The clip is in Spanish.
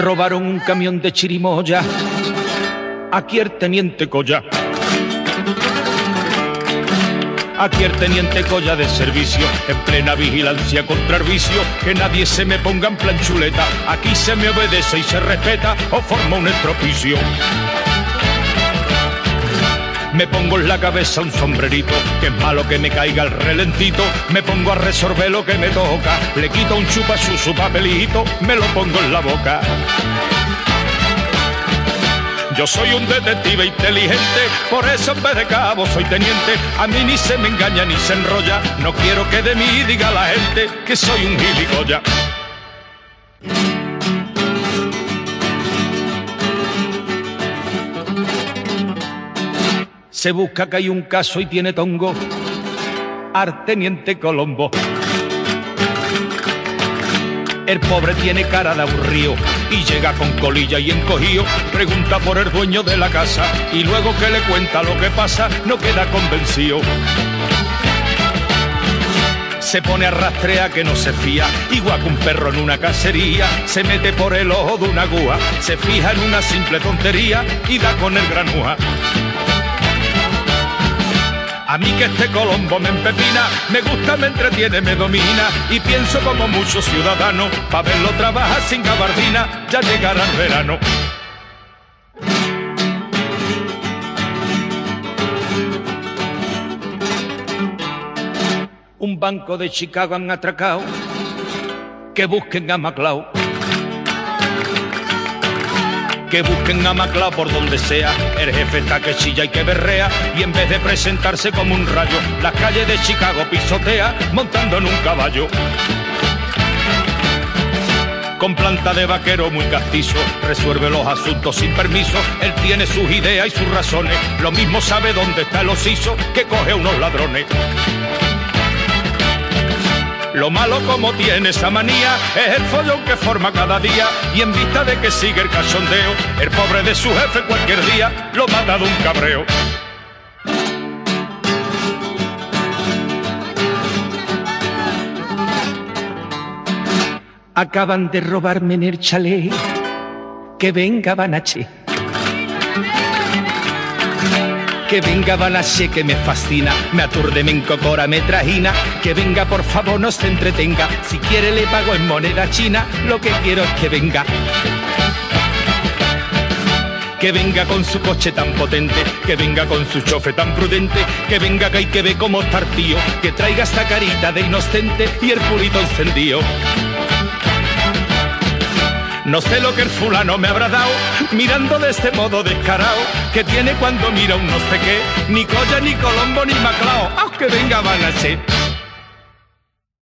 robaron un camión de chirimoya. Aquí el teniente Colla. Aquí el teniente Colla de servicio, en plena vigilancia contra el vicio, que nadie se me ponga en plan chuleta. Aquí se me obedece y se respeta o forma un estropicio. Me pongo en la cabeza un sombrerito, que es malo que me caiga el relentito. Me pongo a resolver lo que me toca, le quito un chupa su, su papelito, me lo pongo en la boca. Yo soy un detective inteligente, por eso en vez de cabo soy teniente. A mí ni se me engaña ni se enrolla, no quiero que de mí diga la gente que soy un gilipollas. Se busca que hay un caso y tiene tongo. Arteniente Colombo. El pobre tiene cara de aburrido y llega con colilla y encogido. Pregunta por el dueño de la casa y luego que le cuenta lo que pasa no queda convencido. Se pone a rastrear que no se fía, igual que un perro en una cacería. Se mete por el ojo de una gúa, se fija en una simple tontería y da con el granúa. A mí que este Colombo me empepina, me gusta, me entretiene, me domina y pienso como muchos ciudadanos, pa' verlo trabajar sin gabardina, ya llegará el verano. Un banco de Chicago han atracado, que busquen a Maclau que busquen a Maclao por donde sea. El jefe está que chilla y que berrea y en vez de presentarse como un rayo, las calles de Chicago pisotea montando en un caballo. Con planta de vaquero muy castizo, resuelve los asuntos sin permiso. Él tiene sus ideas y sus razones. Lo mismo sabe dónde está el osiso que coge unos ladrones. Lo malo como tiene esa manía es el follón que forma cada día y en vista de que sigue el cachondeo, el pobre de su jefe cualquier día lo mata de un cabreo. Acaban de robarme en el chalet, que venga Banache. Que venga Banache que me fascina, me aturde, me encocora, me trajina. Que venga, por favor, no se entretenga. Si quiere le pago en moneda china, lo que quiero es que venga. Que venga con su coche tan potente, que venga con su chofe tan prudente, que venga que hay que ver cómo estar tío, que traiga esta carita de inocente y el pulito encendido. No sé lo que el fulano me habrá dado, mirando de este modo descarado, que tiene cuando mira un no sé qué, ni colla, ni colombo, ni maclao, aunque venga Banache.